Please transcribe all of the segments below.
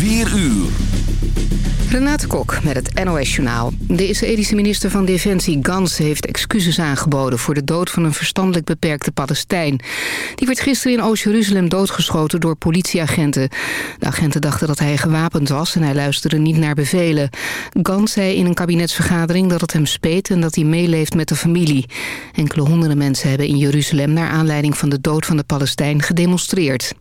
4 uur. Renate Kok met het NOS Journaal. De Israëlische minister van Defensie Gans heeft excuses aangeboden... voor de dood van een verstandelijk beperkte Palestijn. Die werd gisteren in Oost-Jeruzalem doodgeschoten door politieagenten. De agenten dachten dat hij gewapend was en hij luisterde niet naar bevelen. Gans zei in een kabinetsvergadering dat het hem speet... en dat hij meeleeft met de familie. Enkele honderden mensen hebben in Jeruzalem... naar aanleiding van de dood van de Palestijn gedemonstreerd.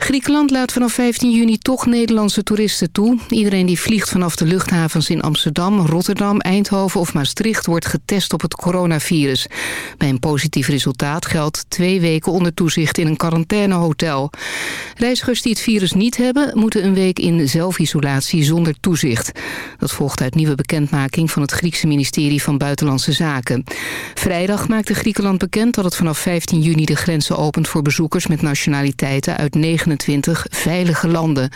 Griekenland laat vanaf 15 juni toch Nederlandse toeristen toe. Iedereen die vliegt vanaf de luchthavens in Amsterdam, Rotterdam, Eindhoven of Maastricht... wordt getest op het coronavirus. Bij een positief resultaat geldt twee weken onder toezicht in een quarantainehotel. Reizigers die het virus niet hebben... moeten een week in zelfisolatie zonder toezicht. Dat volgt uit nieuwe bekendmaking van het Griekse ministerie van Buitenlandse Zaken. Vrijdag maakte Griekenland bekend dat het vanaf 15 juni de grenzen opent... voor bezoekers met nationaliteiten uit 9 29 veilige landen.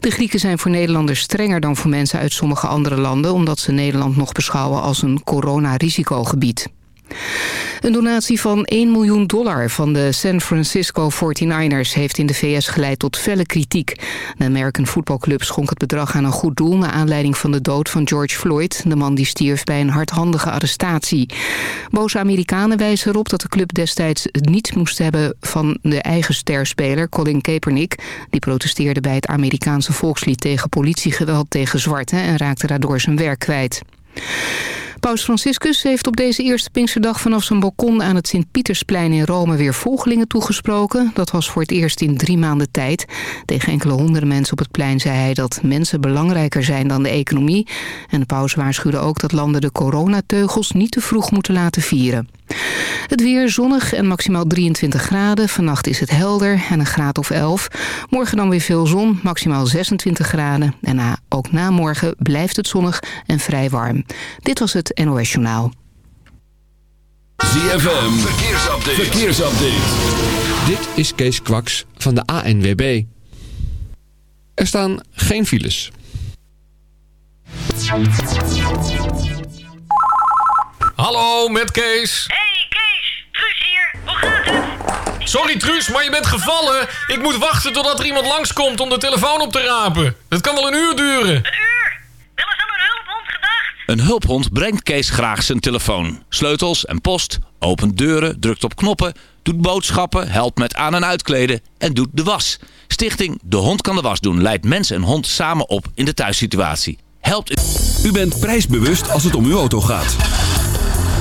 De Grieken zijn voor Nederlanders strenger dan voor mensen uit sommige andere landen... omdat ze Nederland nog beschouwen als een coronarisicogebied. Een donatie van 1 miljoen dollar van de San Francisco 49ers... heeft in de VS geleid tot felle kritiek. De American Football Club schonk het bedrag aan een goed doel... naar aanleiding van de dood van George Floyd... de man die stierf bij een hardhandige arrestatie. Boze Amerikanen wijzen erop dat de club destijds niets moest hebben... van de eigen sterspeler Colin Kaepernick. Die protesteerde bij het Amerikaanse volkslied tegen politiegeweld tegen zwarten... en raakte daardoor zijn werk kwijt. Paus Franciscus heeft op deze eerste Pinksterdag vanaf zijn balkon aan het Sint-Pietersplein in Rome weer volgelingen toegesproken. Dat was voor het eerst in drie maanden tijd. Tegen enkele honderden mensen op het plein zei hij dat mensen belangrijker zijn dan de economie. En de paus waarschuwde ook dat landen de coronateugels niet te vroeg moeten laten vieren. Het weer zonnig en maximaal 23 graden. Vannacht is het helder en een graad of 11. Morgen dan weer veel zon, maximaal 26 graden. En na, ook na morgen blijft het zonnig en vrij warm. Dit was het NOS Journaal. ZFM, verkeersupdate. verkeersupdate. Dit is Kees Kwaks van de ANWB. Er staan geen files. Hallo, met Kees. Hey Sorry Truus, maar je bent gevallen. Ik moet wachten totdat er iemand langskomt om de telefoon op te rapen. Dat kan wel een uur duren. Een uur? Wel eens aan een hulphond gedacht? Een hulphond brengt Kees graag zijn telefoon. Sleutels en post, opent deuren, drukt op knoppen, doet boodschappen, helpt met aan- en uitkleden en doet de was. Stichting De Hond kan de was doen leidt mens en hond samen op in de thuissituatie. Helpt u... U bent prijsbewust als het om uw auto gaat.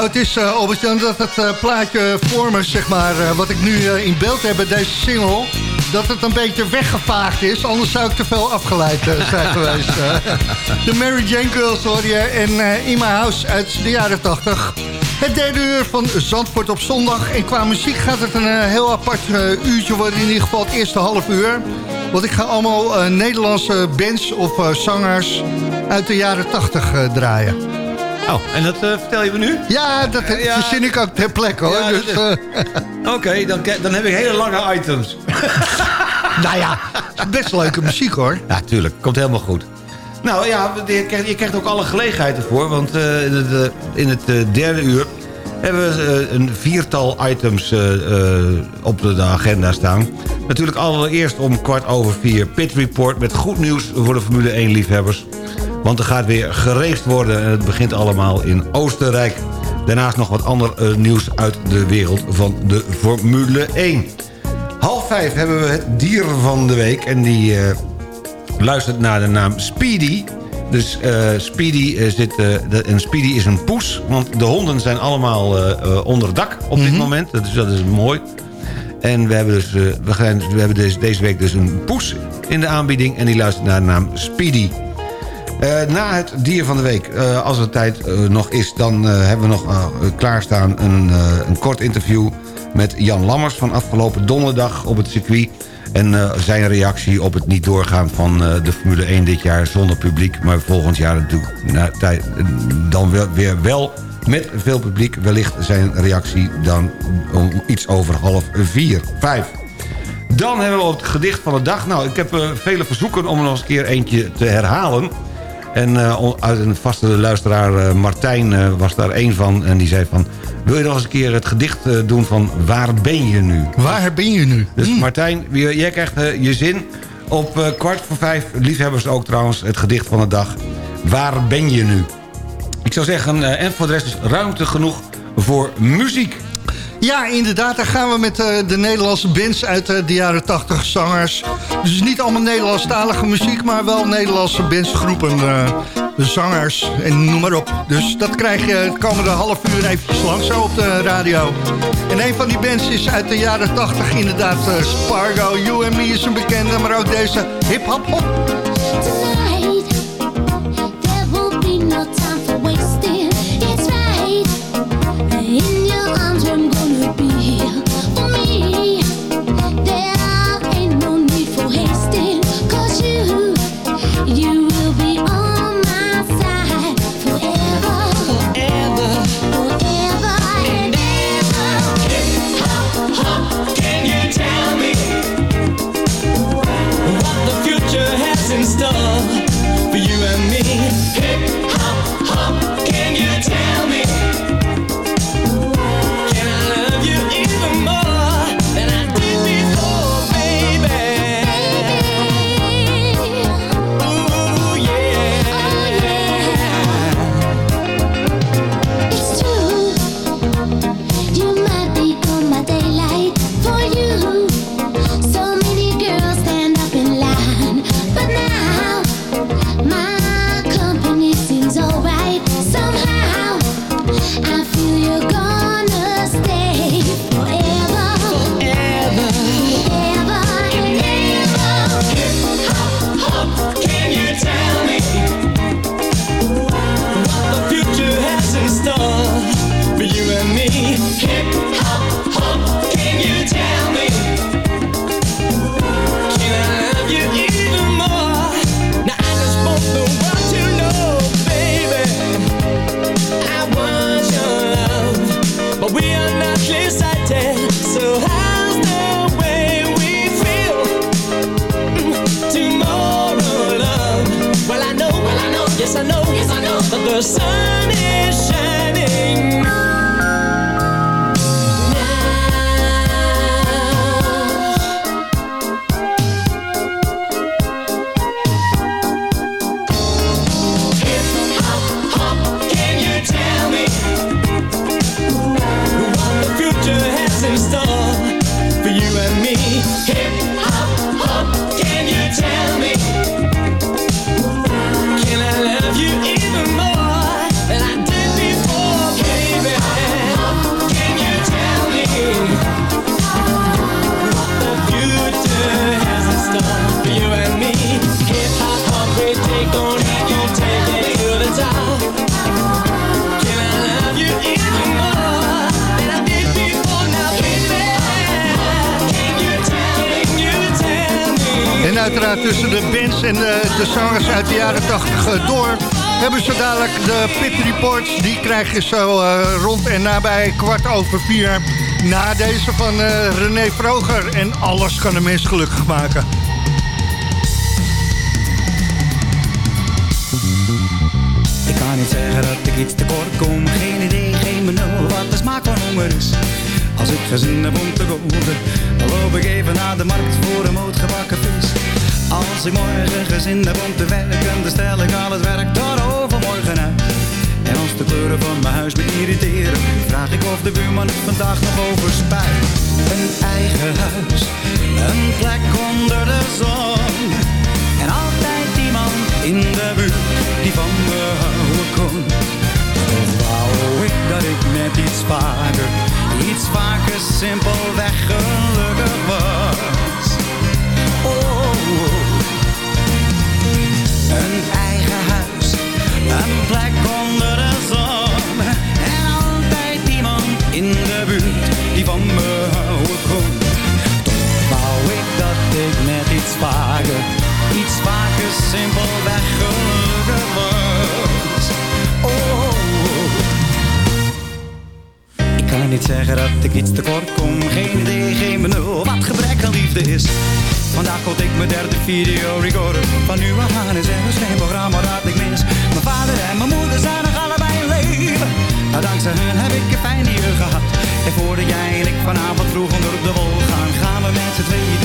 Nou, het is uh, dat het uh, plaatje voor me, zeg maar, uh, wat ik nu in beeld heb, deze single, dat het een beetje weggevaagd is. Anders zou ik te veel afgeleid zijn geweest. de Mary Jane Girls hoor je en In My House uit de jaren 80. Het derde uur van Zandvoort op zondag. En qua muziek gaat het een heel apart uurtje worden, in ieder geval het eerste half uur. Want ik ga allemaal Nederlandse bands of zangers uit de jaren 80 draaien. Oh, en dat uh, vertel je me nu? Ja, dat uh, ja, verzin ik ook ter plekke hoor. Ja, dus, uh... Oké, okay, dan, dan heb ik hele lange items. nou ja, best leuke muziek hoor. Ja, tuurlijk. Komt helemaal goed. Nou ja, je krijgt, je krijgt ook alle gelegenheid ervoor. Want in het, in het derde uur hebben we een viertal items op de agenda staan. Natuurlijk allereerst om kwart over vier Pit Report... met goed nieuws voor de Formule 1 liefhebbers. Want er gaat weer gereest worden en het begint allemaal in Oostenrijk. Daarnaast nog wat ander uh, nieuws uit de wereld van de Formule 1. Half vijf hebben we het dier van de week en die uh, luistert naar de naam Speedy. Dus uh, Speedy, zit, de, en Speedy is een poes, want de honden zijn allemaal onder dak op dit mm -hmm. moment. Dat is, dat is mooi. En we hebben, dus, we gaan, we hebben deze, deze week dus een poes in de aanbieding en die luistert naar de naam Speedy. Uh, na het dier van de week, uh, als er tijd uh, nog is... dan hebben we nog klaarstaan een, een kort interview... met Jan Lammers van afgelopen donderdag op het circuit... en zijn reactie op het niet doorgaan van de Formule 1 dit jaar zonder publiek... maar volgend jaar natuurlijk na, dan weer wel met veel publiek. Wellicht zijn reactie dan om iets over half vier, vijf. Dan hebben we het gedicht van de dag. Nou, ik heb vele verzoeken om nog eens een keer eentje te herhalen... En uh, uit een vaste luisteraar, uh, Martijn, uh, was daar één van. En die zei van, wil je nog eens een keer het gedicht doen van Waar ben je nu? Waar ben je nu? Dus Martijn, jij krijgt je zin. Op kwart voor vijf, liefhebbers ook trouwens, het gedicht van de dag. Waar ben je nu? Ik zou zeggen, en voor de rest is ruimte genoeg voor muziek. Ja, inderdaad. Daar gaan we met uh, de Nederlandse bands uit uh, de jaren 80 zangers. Dus niet allemaal Nederlandstalige muziek, maar wel Nederlandse bandsgroepen, uh, zangers en noem maar op. Dus dat krijg je het komende half uur eventjes lang zo op de radio. En een van die bands is uit de jaren 80 inderdaad Spargo. You and Me is een bekende, maar ook deze hip-hop hop. Tussen de bands en de, de zangers uit de jaren 80 door... hebben ze dadelijk de Pit Reports. Die krijg je zo eh, rond en nabij kwart over vier... na deze van eh, René Vroger. En alles kan een mens gelukkig maken. Ik kan niet zeggen dat ik iets tekort kom. Geen idee, geen benul wat de smaak van honger is. Als ik gezin heb om te koken, dan loop ik even naar de markt voor een moot gebakken vis. Als ik morgen gezin heb om te werken, dan stel ik al het werk tot overmorgen uit. En als de kleuren van mijn huis me irriteren, vraag ik of de buurman vandaag nog over spuit. Een eigen huis, een plek onder de zon. En altijd iemand in de buurt die van me houden kon. Toch wou ik dat ik net iets vaker, iets vaker simpelweg gelukkig was. Iets vaker, iets vaker simpelweg gelukkig niet zeggen dat ik iets tekort kom, geen idee, geen benul, wat gebrek aan liefde is. Vandaag kocht ik mijn derde video recorder, van nu af aan is er dus geen programma dat ik mis. Mijn vader en mijn moeder zijn nog allebei in leven, maar dankzij hun heb ik een fijn hier gehad. En voordat jij en ik vanavond vroeg onder de wol gaan, gaan we met z'n tweeën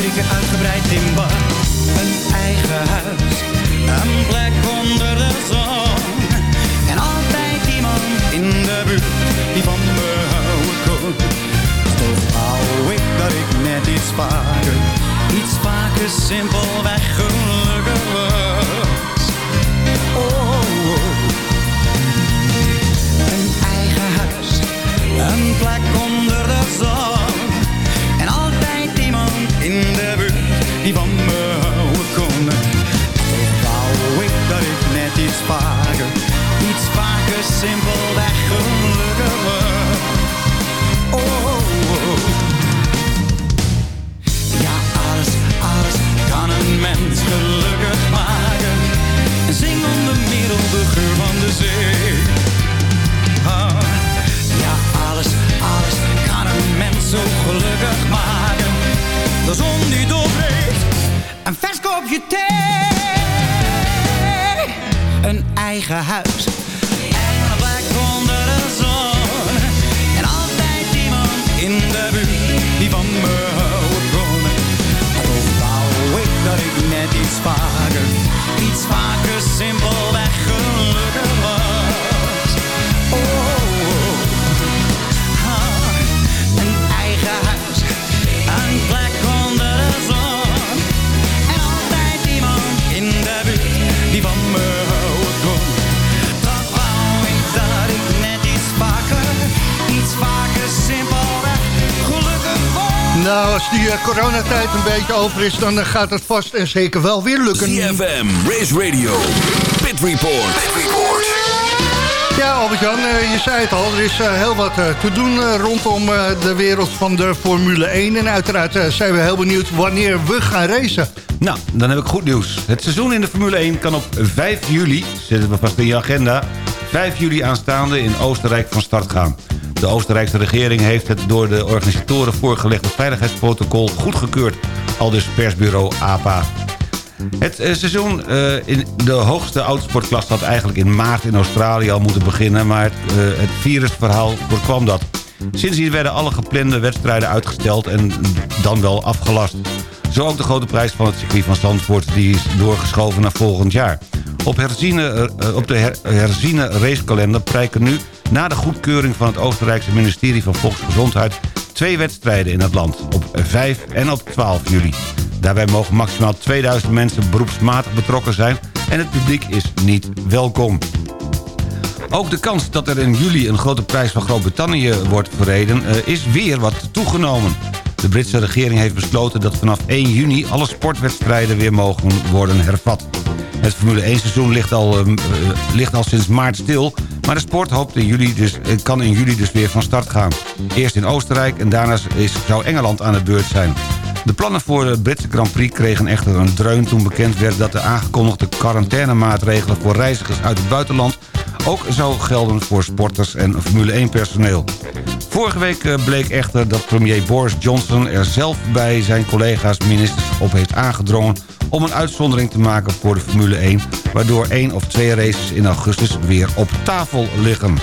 een beetje over is... dan gaat het vast en zeker wel weer lukken. CFM, Race Radio, Pit Report. Pit Report. Ja, Albert-Jan, eh, je zei het al. Er is eh, heel wat eh, te doen rondom de wereld van de Formule 1. En uiteraard zijn we heel benieuwd wanneer we gaan racen. Nou, dan heb ik goed nieuws. Het seizoen in de Formule 1 kan op 5 juli, zetten we vast in je agenda... 5 juli aanstaande in Oostenrijk van start gaan. De Oostenrijkse regering heeft het door de organisatoren voorgelegde veiligheidsprotocol goedgekeurd. Al dus persbureau APA. Het eh, seizoen eh, in de hoogste autosportklasse had eigenlijk in maart in Australië al moeten beginnen... maar het, eh, het virusverhaal voorkwam dat. Sindsdien werden alle geplande wedstrijden uitgesteld en dan wel afgelast. Zo ook de grote prijs van het circuit van Zandvoort... die is doorgeschoven naar volgend jaar. Op, herziene, op de her, herziene racekalender prijken nu... na de goedkeuring van het Oostenrijkse ministerie van Volksgezondheid... twee wedstrijden in het land, op 5 en op 12 juli. Daarbij mogen maximaal 2000 mensen beroepsmatig betrokken zijn... en het publiek is niet welkom. Ook de kans dat er in juli een grote prijs van Groot-Brittannië wordt verreden... eh, is weer wat toegenomen. De Britse regering heeft besloten dat vanaf 1 juni... alle sportwedstrijden weer mogen worden hervat. Het Formule 1 seizoen ligt al, ehm, eh, ligt al sinds maart stil... maar de sport hoopt in juli dus, eh, kan in juli dus weer van start gaan. Eerst in Oostenrijk en daarna is, zou Engeland aan de beurt zijn. De plannen voor de Britse Grand Prix kregen echter een dreun toen bekend werd dat de aangekondigde quarantainemaatregelen voor reizigers uit het buitenland ook zou gelden voor sporters en Formule 1 personeel. Vorige week eh, bleek echter dat premier Boris Johnson er zelf bij zijn collega's ministers op heeft aangedrongen om een uitzondering te maken voor de Formule 1... waardoor één of twee races in augustus weer op tafel liggen.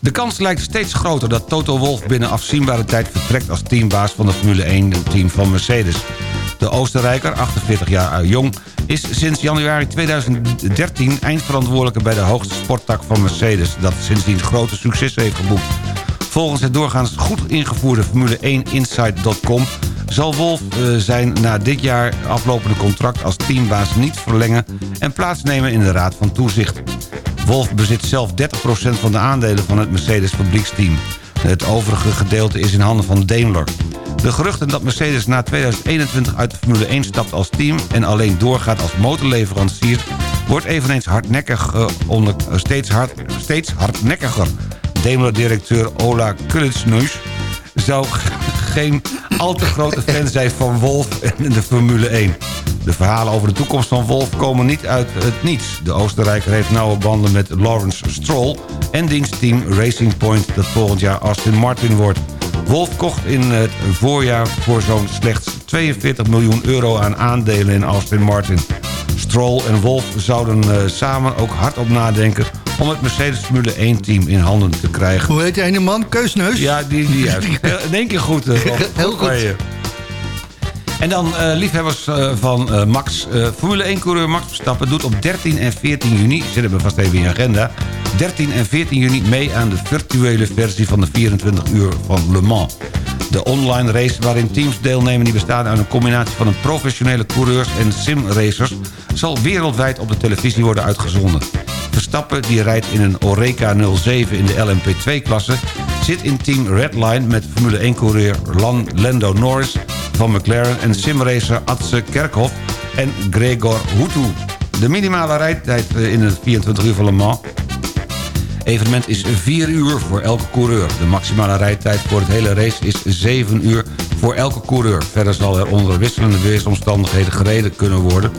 De kans lijkt steeds groter dat Toto Wolff binnen afzienbare tijd vertrekt als teambaas van de Formule 1-team van Mercedes. De Oostenrijker, 48 jaar jong, is sinds januari 2013 eindverantwoordelijke bij de hoogste sporttak van Mercedes... dat sindsdien grote succes heeft geboekt. Volgens het doorgaans goed ingevoerde Formule 1Inside.com... zal Wolf uh, zijn na dit jaar aflopende contract als teambaas niet verlengen... en plaatsnemen in de Raad van Toezicht. Wolf bezit zelf 30% van de aandelen van het Mercedes fabrieksteam. Het overige gedeelte is in handen van Daimler. De geruchten dat Mercedes na 2021 uit de Formule 1 stapt als team... en alleen doorgaat als motorleverancier... wordt eveneens hardnekkig, uh, onder, uh, steeds, hard, steeds hardnekkiger. Daimler-directeur Ola Kulitsnuis zou geen al te grote fan zijn van Wolf en de Formule 1. De verhalen over de toekomst van Wolf komen niet uit het niets. De Oostenrijker heeft nauwe banden met Lawrence Stroll... en dienstteam Racing Point dat volgend jaar Aston Martin wordt. Wolf kocht in het voorjaar voor zo'n slechts 42 miljoen euro aan aandelen in Aston Martin. Stroll en Wolf zouden uh, samen ook hardop nadenken om het Mercedes Formule 1-team in handen te krijgen. Hoe heet die ene man? Keusneus? Ja, die, die juist. In één keer goed. Uh, Heel goed. En dan uh, liefhebbers uh, van uh, Max. Formule 1-coureur Max Verstappen doet op 13 en 14 juni... zit hem vast even in je agenda... 13 en 14 juni mee aan de virtuele versie van de 24 uur van Le Mans. De online race waarin teams deelnemen die bestaan uit een combinatie van een professionele coureurs en simracers... zal wereldwijd op de televisie worden uitgezonden. Verstappen, die rijdt in een Oreca 07 in de LMP2-klasse... zit in team Redline met Formule 1-coureur Lando Norris van McLaren... en simracer Atse Kerkhoff en Gregor Hutu. De minimale rijdtijd in het 24 uur van Le Mans evenement is 4 uur voor elke coureur. De maximale rijdtijd voor het hele race is 7 uur voor elke coureur. Verder zal er onder wisselende weersomstandigheden gereden kunnen worden...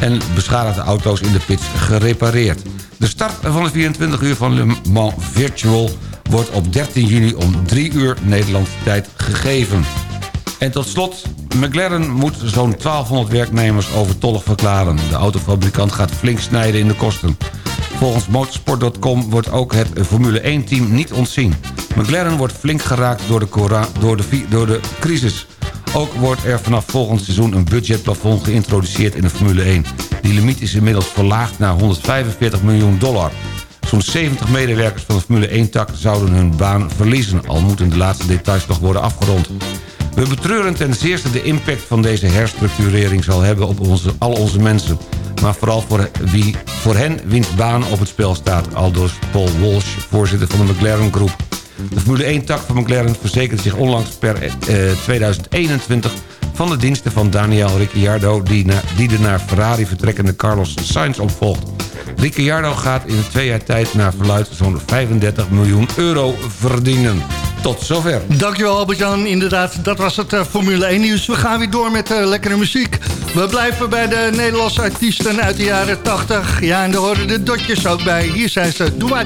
en beschadigde auto's in de pits gerepareerd. De start van de 24 uur van Le Mans Virtual wordt op 13 juni om 3 uur Nederlandse tijd gegeven. En tot slot, McLaren moet zo'n 1200 werknemers overtollig verklaren. De autofabrikant gaat flink snijden in de kosten. Volgens motorsport.com wordt ook het Formule 1-team niet ontzien. McLaren wordt flink geraakt door de, door, de, door de crisis. Ook wordt er vanaf volgend seizoen een budgetplafond geïntroduceerd in de Formule 1. Die limiet is inmiddels verlaagd naar 145 miljoen dollar. Zo'n 70 medewerkers van de Formule 1-tak zouden hun baan verliezen... al moeten de laatste details nog worden afgerond. We betreuren ten zeerste de impact van deze herstructurering zal hebben op onze, al onze mensen. Maar vooral voor, wie, voor hen wiens baan op het spel staat. Aldus Paul Walsh, voorzitter van de McLaren Groep. De Formule 1-tak van McLaren verzekerde zich onlangs per eh, 2021 van de diensten van Daniel Ricciardo... Die, na, die de naar Ferrari vertrekkende Carlos Sainz opvolgt. Ricciardo gaat in twee jaar tijd naar verluid zo'n 35 miljoen euro verdienen. Tot zover. Dankjewel Albert-Jan. Inderdaad, dat was het uh, Formule 1 nieuws. We gaan weer door met uh, lekkere muziek. We blijven bij de Nederlandse artiesten uit de jaren 80. Ja, en daar horen de dotjes ook bij. Hier zijn ze. Doe maar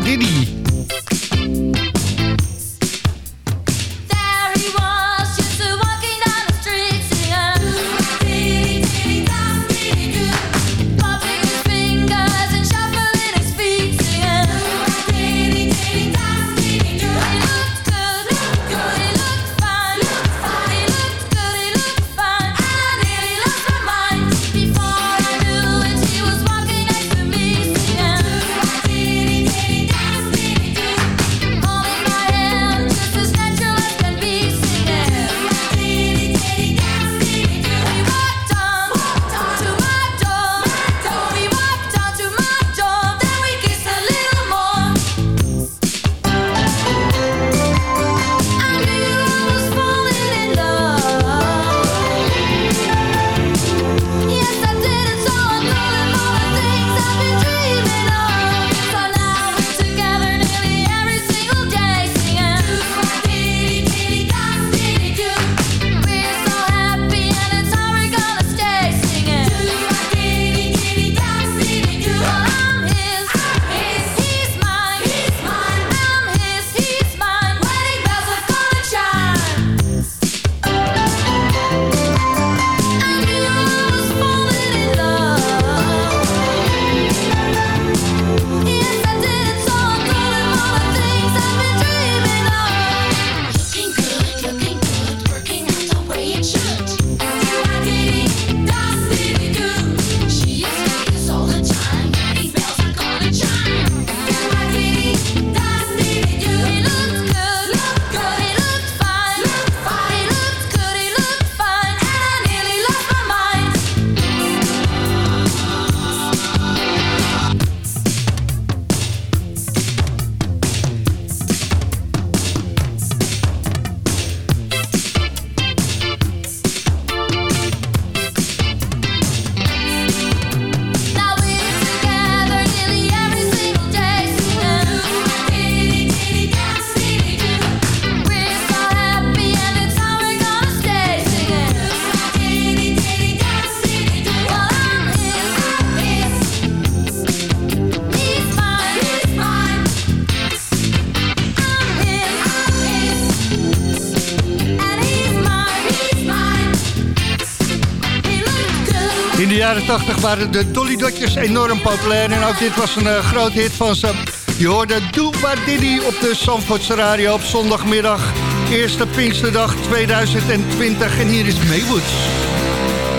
jaren 80 waren de Dolly Dotjes enorm populair. En ook dit was een uh, groot hit van ze. Je hoorde Doe Diddy op de Zandvoortse Radio op zondagmiddag. Eerste Pinksterdag 2020. En hier is Maywood.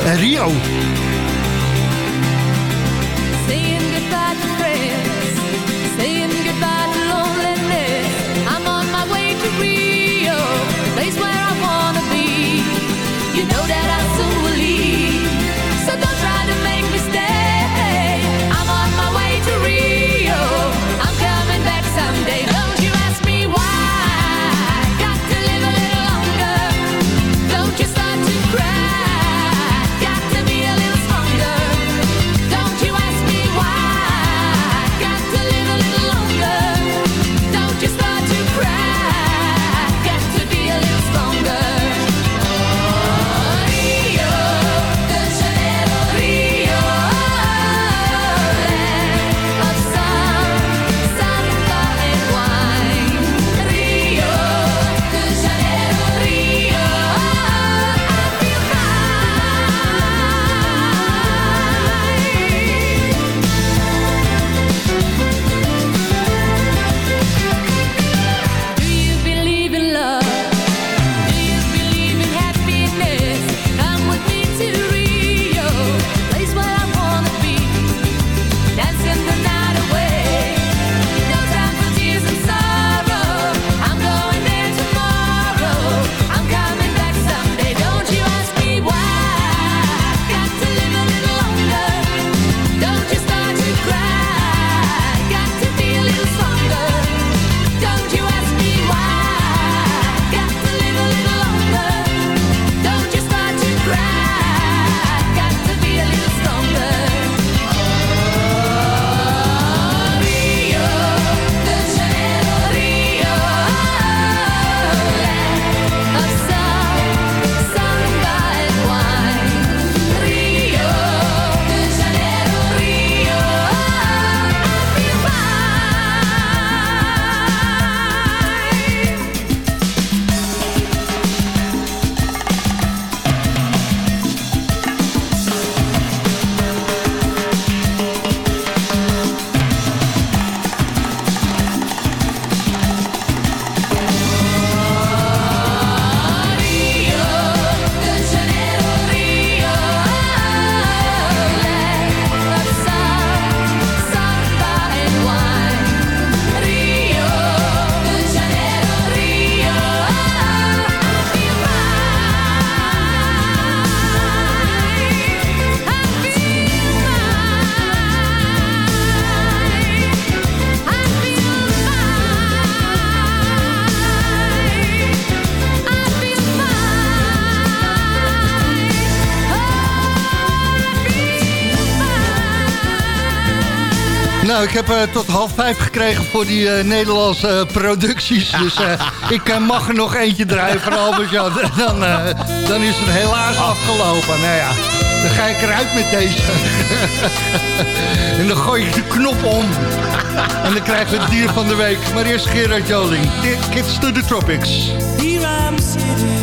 En Rio. ik heb eh, tot half vijf gekregen voor die eh, Nederlandse eh, producties. Dus ik mag er nog eentje draaien van Albert Jan. Dan, dan is het helaas afgelopen. Nou ja, dan ga ik eruit met deze. en dan gooi ik de knop om. en dan krijgen we het dier van de week. Maar eerst Gerard Joling. Kids to the Tropics. Here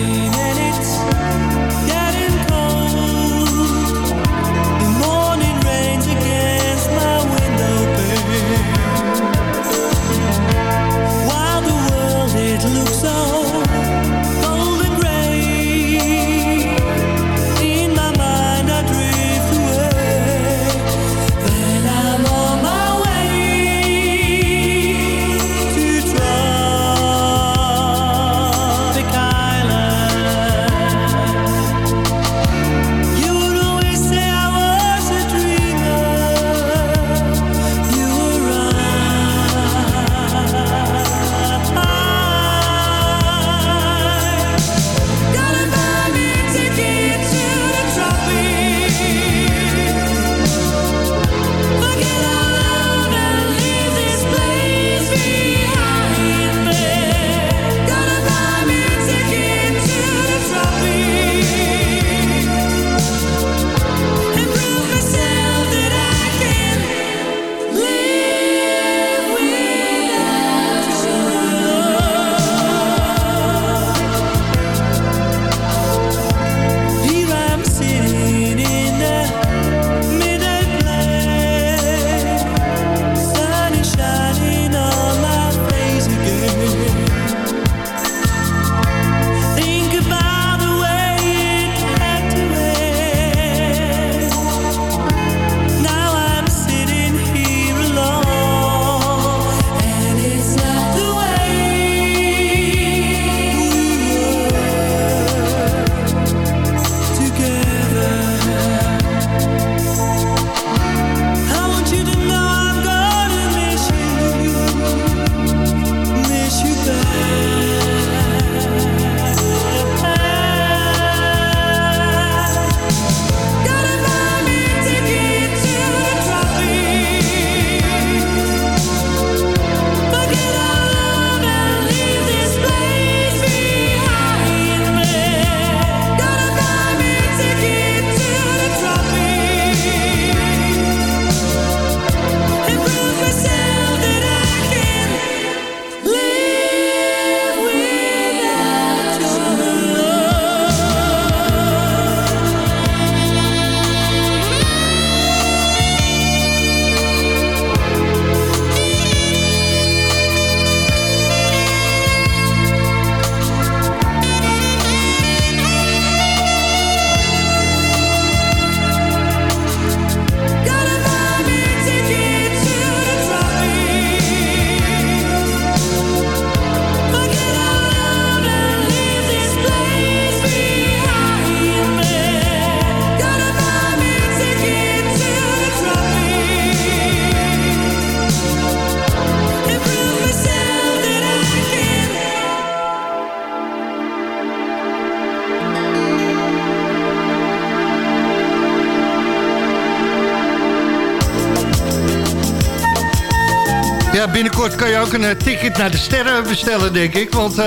binnenkort kan je ook een eh, ticket naar de sterren bestellen, denk ik. Want eh,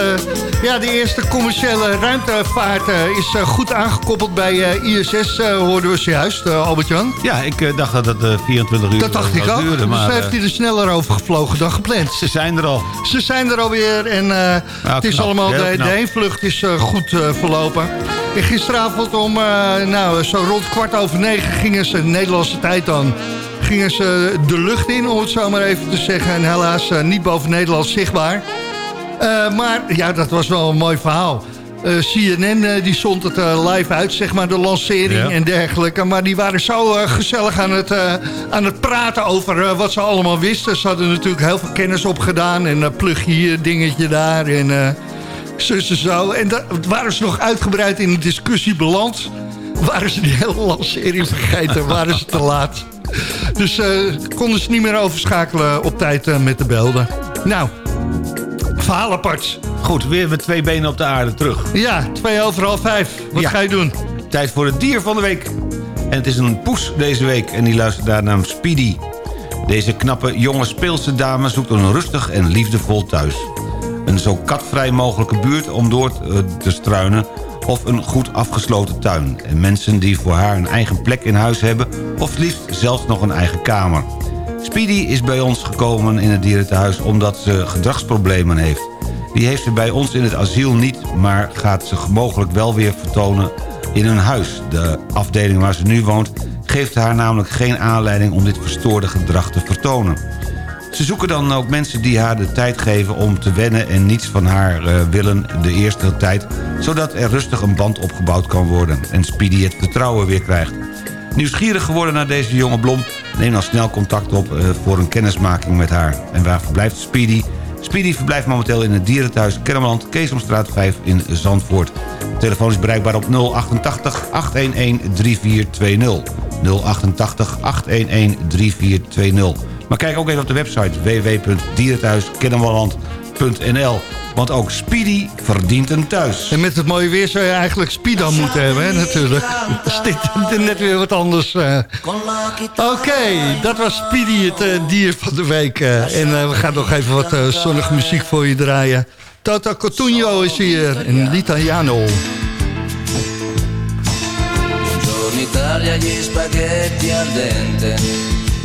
ja, de eerste commerciële ruimtevaart eh, is goed aangekoppeld bij ISS, hoorden we zojuist, Albert-Jan. Ja, ik dacht dat het eh, 24 uur Dat dacht ik ook. duren. dus Maar, heeft hij er sneller over gevlogen dan gepland. Ze zijn er al. Ze zijn er alweer en het is knap, allemaal, de, de heenvlucht is goed verlopen. En gisteravond om, nou, zo rond kwart over negen gingen ze, Nederlandse tijd dan, gingen ze de lucht in, om het zo maar even te zeggen. En helaas eh, niet boven Nederland zichtbaar. Eh, maar ja, dat was wel een mooi verhaal. Eh, CNN eh, die zond het live uit, zeg maar, de lancering Ja. en dergelijke. Maar die waren zo gezellig aan het, aan het praten over wat ze allemaal wisten. Ze hadden natuurlijk heel veel kennis opgedaan. En uh, plug hier, dingetje daar en zo. En daar waren ze nog uitgebreid in een discussie beland. Waren ze die hele lancering vergeten, waren ze te laat. Dus eh, konden ze niet meer overschakelen op tijd eh, met de beelden. Nou, verhaal apart. Goed, weer met twee benen op de aarde terug. Ja, twee over half vijf. Wat Ja. ga je doen? Tijd voor het dier van de week. En het is een poes deze week en die luistert naar naam Speedy. Deze knappe, jonge speelse dame zoekt een rustig en liefdevol thuis. Een zo katvrij mogelijke buurt om door eh, te struinen... of een goed afgesloten tuin. En mensen die voor haar een eigen plek in huis hebben... of liefst zelfs nog een eigen kamer. Speedy is bij ons gekomen in het dierentehuis omdat ze gedragsproblemen heeft. Die heeft ze bij ons in het asiel niet... maar gaat zich mogelijk wel weer vertonen in een huis. De afdeling waar ze nu woont geeft haar namelijk geen aanleiding... om dit verstoorde gedrag te vertonen. Ze zoeken dan ook mensen die haar de tijd geven om te wennen... en niets van haar eh, willen de eerste tijd... zodat er rustig een band opgebouwd kan worden... en Speedy het vertrouwen weer krijgt. Nieuwsgierig geworden naar deze jonge blom... neem dan snel contact op eh, voor een kennismaking met haar. En waar verblijft Speedy? Speedy verblijft momenteel in het dierenthuis Kennemerland... Keesomstraat 5 in Zandvoort. De telefoon is bereikbaar op 088 811 3420. 088 811 3420. Maar kijk ook even op de website www.dierenthuiskennemerland.nl. Want ook Speedy verdient een thuis. En met het mooie weer zou je eigenlijk Speedo moeten hebben, hè, natuurlijk. Dit is net weer wat anders. eh. Oké, dat was Speedy, het eh, dier van de week. eh. en eh, we gaan nog even wat zonnige muziek voor je draaien. Toto Cotugno is hier in l'Italiano. Buongiorno Italia, gli spaghetti al dente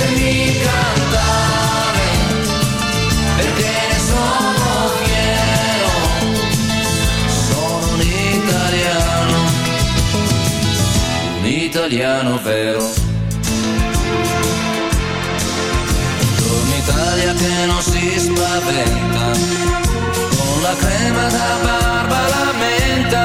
Lasciatemi cantare perché sono fiero, sono un italiano, un italiano vero. Buongiorno Italia che non si spaventa, con la crema da barba la menta,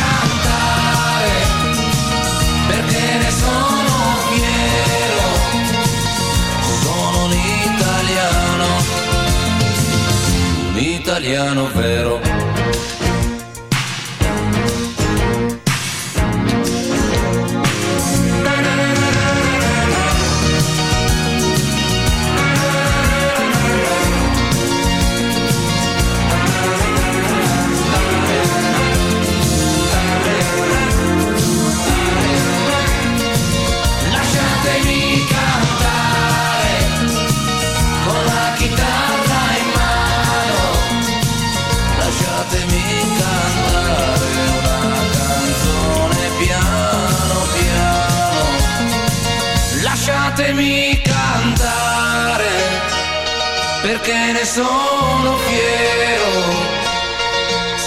italiano vero. Ne sono fiero.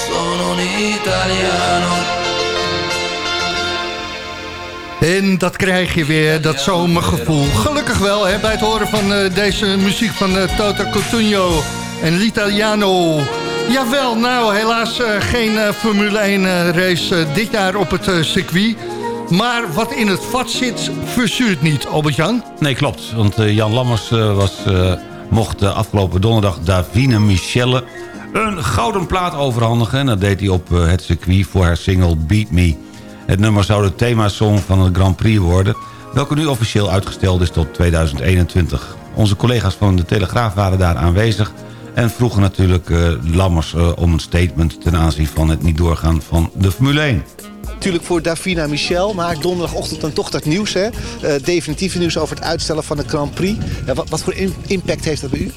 Sono un italiano. En dat krijg je weer, dat zomergevoel. Gelukkig wel, hè, bij het horen van eh, deze muziek van eh, Toto Cotugno en L'Italiano. Jawel, nou helaas eh, geen eh, Formule 1 eh, race dit jaar op het circuit. Maar wat in het vat zit, verzuurt niet, Albert-Jan. Nee, klopt. Want eh, Jan Lammers eh, was, eh, mocht afgelopen donderdag Davine Michelle... een gouden plaat overhandigen. En dat deed hij op eh, het circuit voor haar single Beat Me. Het nummer zou de themasong van het Grand Prix worden... welke nu officieel uitgesteld is tot 2021. Onze collega's van de Telegraaf waren daar aanwezig... en vroegen natuurlijk eh, Lammers eh, om een statement... ten aanzien van het niet doorgaan van de Formule 1. Natuurlijk voor Davina Michel, maar donderdagochtend dan toch dat nieuws. Hè? Eh, definitieve nieuws over het uitstellen van de Grand Prix. Ja, wat, wat voor impact heeft dat bij u?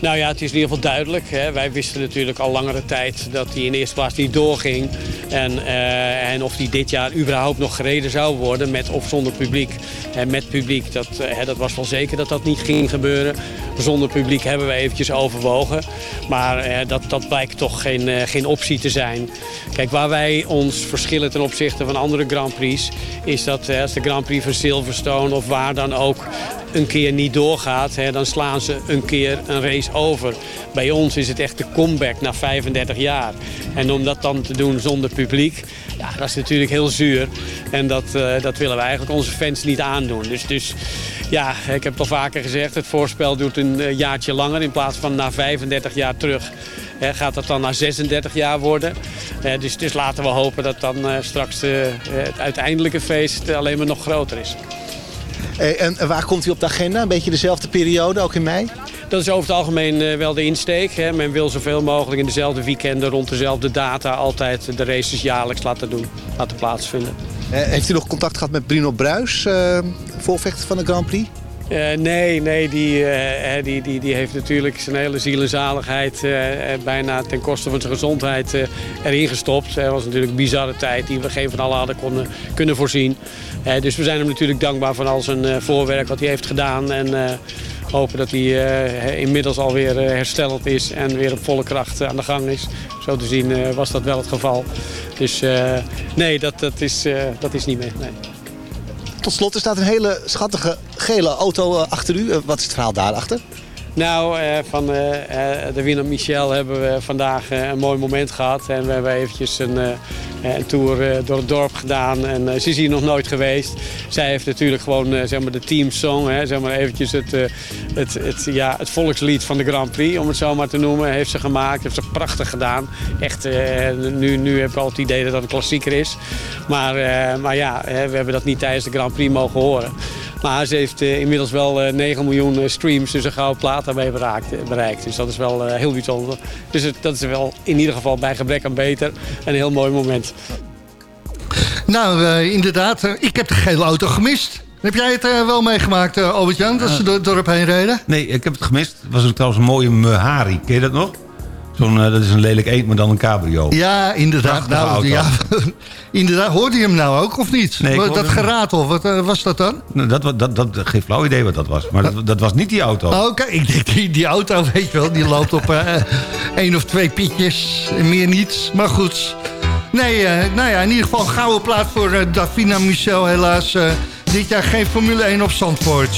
Nou ja, het is in ieder geval duidelijk. Hè. Wij wisten natuurlijk al langere tijd dat hij in eerste plaats niet doorging. En, eh, en of hij dit jaar überhaupt nog gereden zou worden met of zonder publiek. En met publiek, dat, eh, dat was wel zeker dat dat niet ging gebeuren. Zonder publiek hebben we eventjes overwogen. Maar eh, dat, dat blijkt toch geen, geen optie te zijn. Kijk, waar wij ons verschillen ten opzichte van andere Grand Prix... is dat als de Grand Prix van Silverstone of waar dan ook een keer niet doorgaat, hè, dan slaan ze een keer een race over. Bij ons is het echt de comeback na 35 jaar. En om dat dan te doen zonder publiek, ja, dat is natuurlijk heel zuur. En dat, eh, dat willen we eigenlijk onze fans niet aandoen. Dus, dus ja, ik heb al vaker gezegd, het voorspel doet een eh, jaartje langer in plaats van na 35 jaar terug. Gaat dat dan na 36 jaar worden? Eh, dus, dus laten we hopen dat dan straks het uiteindelijke feest alleen maar nog groter is. En waar komt hij op de agenda? Een beetje dezelfde periode, ook in mei? Dat is over het algemeen eh, wel de insteek. Hè. Men wil zoveel mogelijk in dezelfde weekenden rond dezelfde data altijd de races jaarlijks laten doen, laten plaatsvinden. Eh, heeft u nog contact gehad met Bruno Bruis, eh, voorvechter van de Grand Prix? Nee, nee die, die, die, die heeft natuurlijk zijn hele ziel en zaligheid eh, eh, bijna ten koste van zijn gezondheid erin gestopt. Het was natuurlijk een bizarre tijd die we geen van allen hadden konden, kunnen voorzien. Dus we zijn hem natuurlijk dankbaar van al zijn voorwerk wat hij heeft gedaan. En hopen dat hij eh, inmiddels alweer eh, hersteld is en weer op volle kracht eh, aan de gang is. Zo te zien was dat wel het geval. Dus nee, dat, dat, is, dat is niet meer. Nee. Tot slot, er staat een hele schattige gele auto achter u. Wat is het verhaal daarachter? Nou, eh, van eh, eh, de winnaar Michel hebben we vandaag een mooi moment gehad. En we hebben eventjes een, een tour door het dorp gedaan. En ze is hier nog nooit geweest. Zij heeft natuurlijk gewoon zeg maar de teamsong. Zeg maar eventjes het, het, het, ja, het volkslied van de Grand Prix, om het zo maar te noemen. Heeft ze gemaakt, heeft ze prachtig gedaan. Echt, nu, nu heb ik al het idee dat dat een klassieker is. Maar, maar ja, we hebben dat niet tijdens de Grand Prix mogen horen. Maar ze heeft eh, inmiddels wel eh, 9 miljoen eh, streams, dus een gouden plaat daarmee bereikt, eh, bereikt. Dus dat is wel eh, heel bijzonder. Dus het, dat is wel in ieder geval bij gebrek aan beter een heel mooi moment. Nou, eh, inderdaad, eh, ik heb de gele auto gemist. Heb jij het eh, wel meegemaakt, eh, Albert-Jan, dat ze door het dorp heen reden? Nee, ik heb het gemist. Het was ook trouwens een mooie Mehari. Ken je dat nog? Zo'n, eh, dat is een lelijk eend, maar dan een cabrio. Ja, inderdaad. Prachtige Nou, auto. ja, inderdaad. Hoorde je hem nou ook, of niet? Nee, dat hem- geratel, wat eh, was dat dan? Nou, Dat, wa- dat, dat, geen flauw idee wat dat was. Maar dat, dat was niet die auto. Oh, Oké, ik denk die, die auto, weet je wel, die loopt op eh één of twee pietjes en meer niet. Maar goed. Nee, nou ja, in ieder geval gouden plaat voor Davina Michel helaas. dit jaar geen Formule 1 op Zandvoort.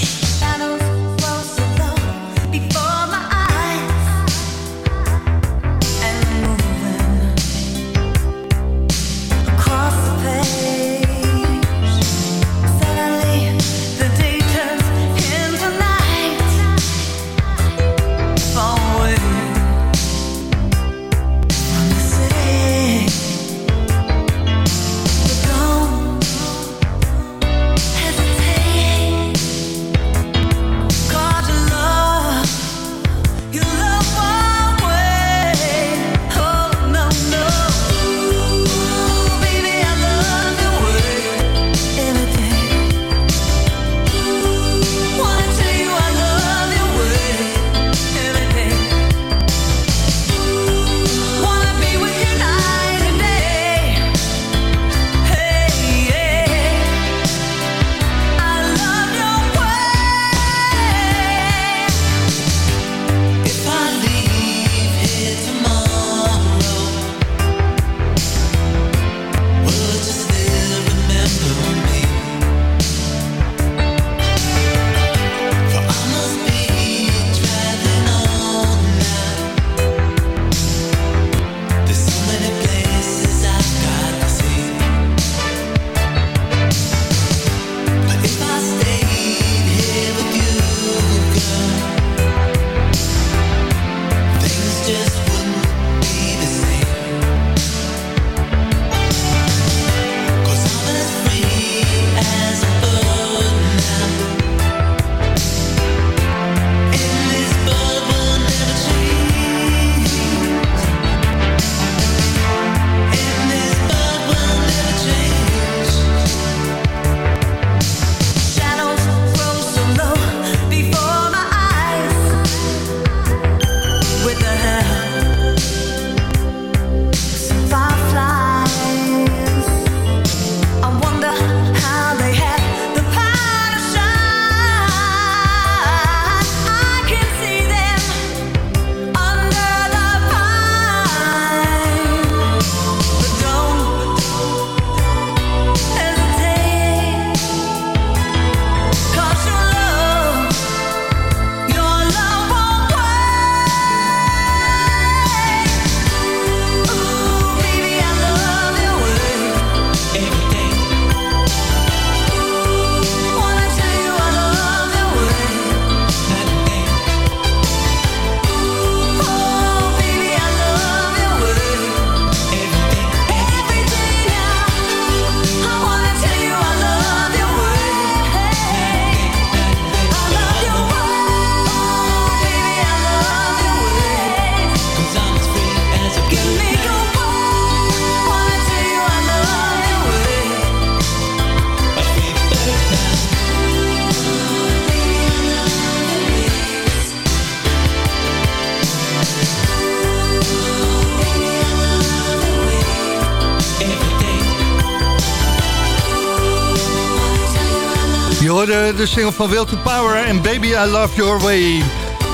Hoorde de single van Will to Power en Baby I Love Your Way.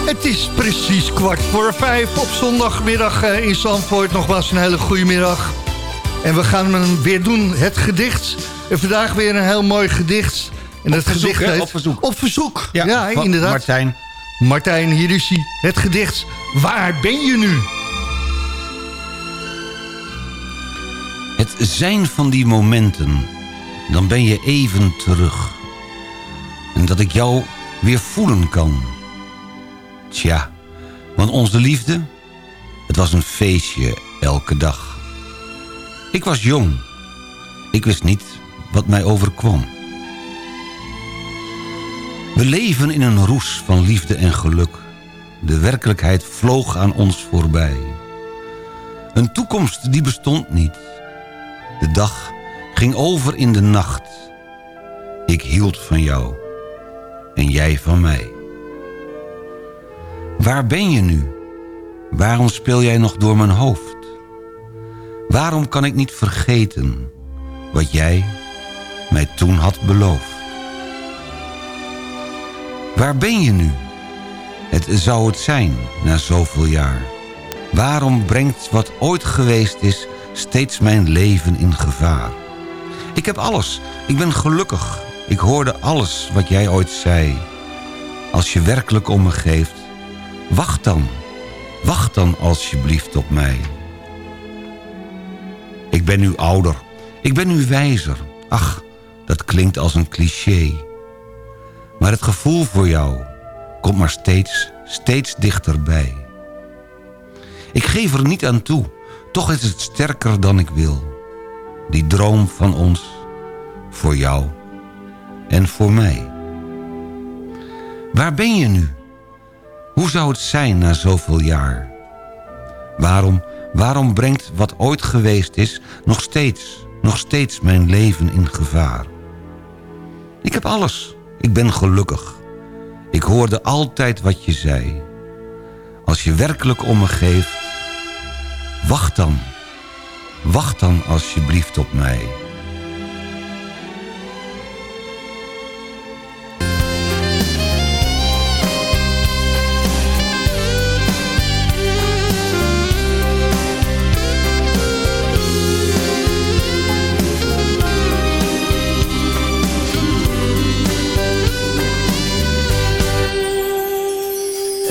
Het is precies kwart voor vijf op zondagmiddag eh, in Zandvoort. Nogmaals een hele goede middag. En we gaan hem weer doen, het gedicht. En vandaag weer een heel mooi gedicht. En het verzoek, gedicht Op verzoek. Op verzoek, ja, inderdaad. Martijn. Martijn, hier is hij. Het gedicht Waar ben je nu? Het zijn van die momenten, dan ben je even terug. En dat ik jou weer voelen kan. Tja, want onze liefde, het was een feestje elke dag. Ik was jong. Ik wist niet wat mij overkwam. We leven in een roes van liefde en geluk. De werkelijkheid vloog aan ons voorbij. Een toekomst die bestond niet. De dag ging over in de nacht. Ik hield van jou. En jij van mij. Waar ben je nu? Waarom speel jij nog door mijn hoofd? Waarom kan ik niet vergeten wat jij mij toen had beloofd? Waar ben je nu? Het zou het zijn na zoveel jaar. Waarom brengt wat ooit geweest is steeds mijn leven in gevaar? Ik heb alles. Ik ben gelukkig. Ik hoorde alles wat jij ooit zei. Als je werkelijk om me geeft, wacht dan. Wacht dan alsjeblieft op mij. Ik ben nu ouder. Ik ben nu wijzer. Ach, dat klinkt als een cliché. Maar het gevoel voor jou komt maar steeds, steeds dichterbij. Ik geef er niet aan toe, toch is het sterker dan ik wil. Die droom van ons, voor jou en voor mij. Waar ben je nu? Hoe zou het zijn na zoveel jaar? Waarom, waarom brengt wat ooit geweest is nog steeds, nog steeds mijn leven in gevaar? Ik heb alles, ik ben gelukkig. Ik hoorde altijd wat je zei. Als je werkelijk om me geeft, wacht dan. Wacht dan alsjeblieft op mij.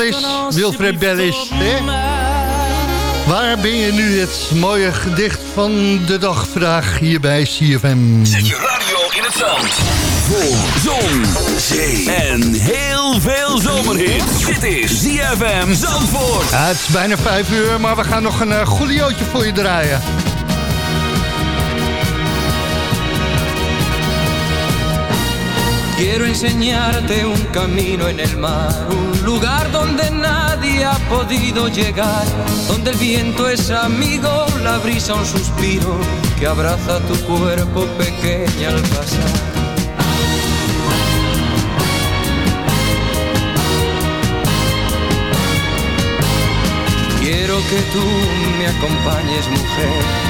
Eens, Wilfred Bellis. Hè? Waar ben je nu het mooie gedicht van de dag vandaag hier bij CFM? Zet je radio in het zand. Voor zon, zee en heel veel zomerhit. Dit is ZFM Zandvoort. Ja, het is bijna vijf uur, maar we gaan nog een uh, Juliootje voor je draaien. Quiero enseñarte un camino en el mar, un lugar donde nadie ha podido llegar, donde el viento es amigo, la brisa un suspiro que abraza tu cuerpo pequeña al pasar. Quiero que tú me acompañes, mujer,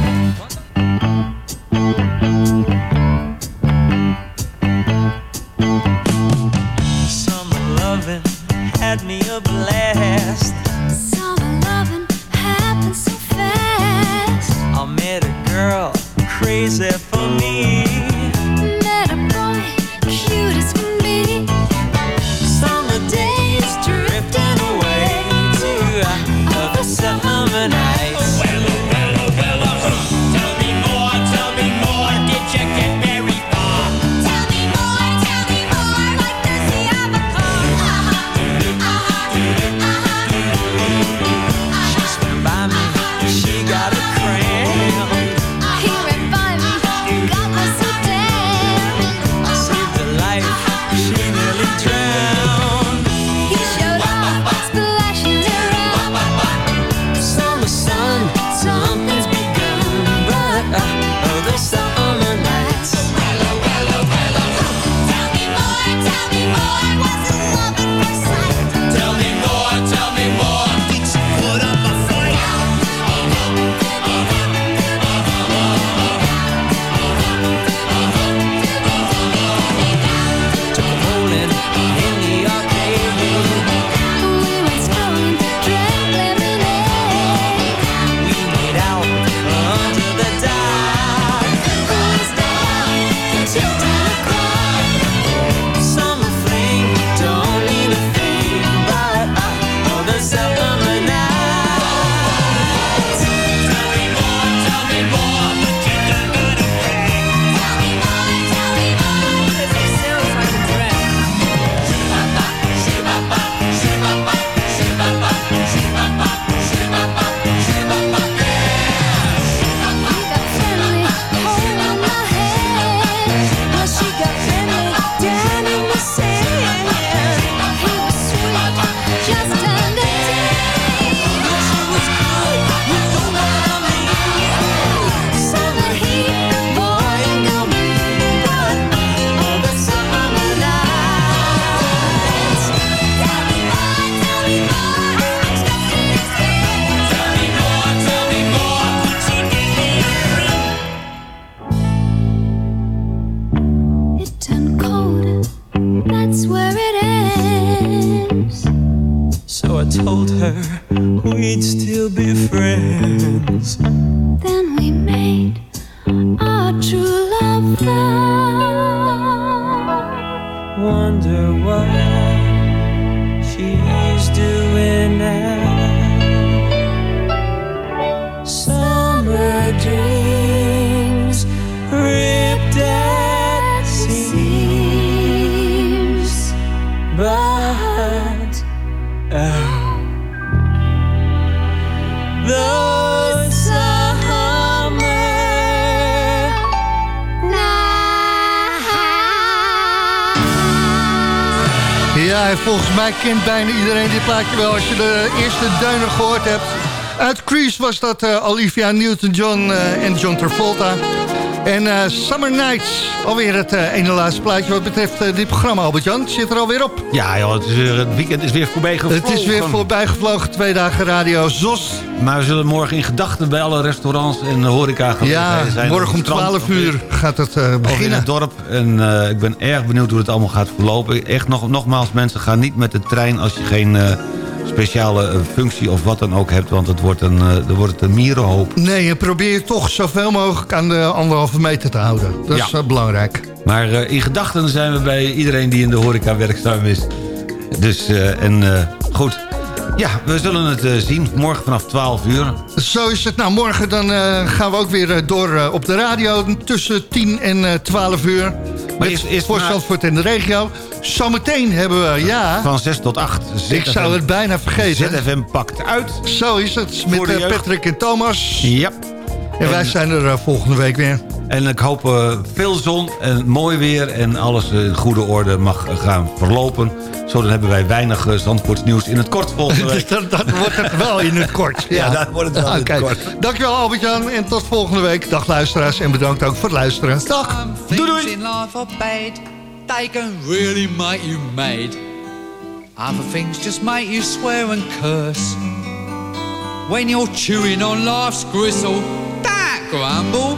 Summer kent bijna iedereen dit plaatje wel als je de eerste deunen gehoord hebt. Uit Crease was dat eh, Olivia Newton-John eh, en John Travolta. En eh, Summer Nights, alweer het ene laatste plaatje wat betreft dit programma, Albert-Jan. Zit er alweer op. Ja, joh, het, is weer, het weekend is weer voorbij gevlogen. Het is weer voorbij gevlogen, twee dagen radio ZOS. Maar we zullen morgen in gedachten bij alle restaurants en horeca Ja, zijn. morgen om Het strand 12 of weer- uur gaat het eh, Of in beginnen. het dorp. En eh, ik ben erg benieuwd hoe het allemaal gaat verlopen. Echt nog, nogmaals, mensen, gaan niet met de trein als je geen eh, speciale functie of wat dan ook hebt. Want het wordt een, dan wordt het een mierenhoop. Nee, probeer je toch zoveel mogelijk aan de anderhalve meter te houden. Dat is Ja. belangrijk. Maar in gedachten zijn we bij iedereen die in de horeca werkzaam is. Dus, en goed. Ja, we zullen het eh, zien. Morgen vanaf 12 uur. Zo is het. Nou, morgen dan eh, gaan we ook weer eh, door op de radio tussen 10 en eh 12 uur. Met eerst- eerst voor maar- Zandvoort en de regio. Zometeen hebben we, ja... Van 6 tot 8. Ik zou het bijna vergeten. ZFM pakt uit. Zo is het. Met. Patrick en Thomas. Ja. En wij zijn er volgende week weer. En ik hoop eh, veel zon en mooi weer en alles in goede orde mag eh, gaan verlopen. Zo dan hebben wij weinig uh, Zandvoorts nieuws in het kort volgende week. dan, dan wordt het wel in het kort. Ja, dan wordt het wel in het kort. Dankjewel Albert-Jan en tot volgende week. Dag luisteraars en bedankt ook voor het luisteren. Dag. Doei doei. in life are bad. They can really make you mad. Other things just make you swear and curse. When you're chewing on life's gristle, don't grumble,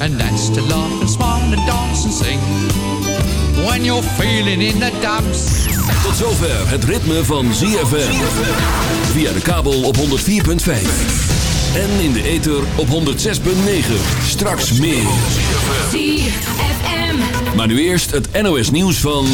and that's to laugh and smile and dance and sing. When you're feeling in the dumps. Tot zover het ritme van ZFM. Via de kabel op 104.5. En in de ether op 106.9. Straks meer. ZFM. Maar nu eerst het NOS nieuws van...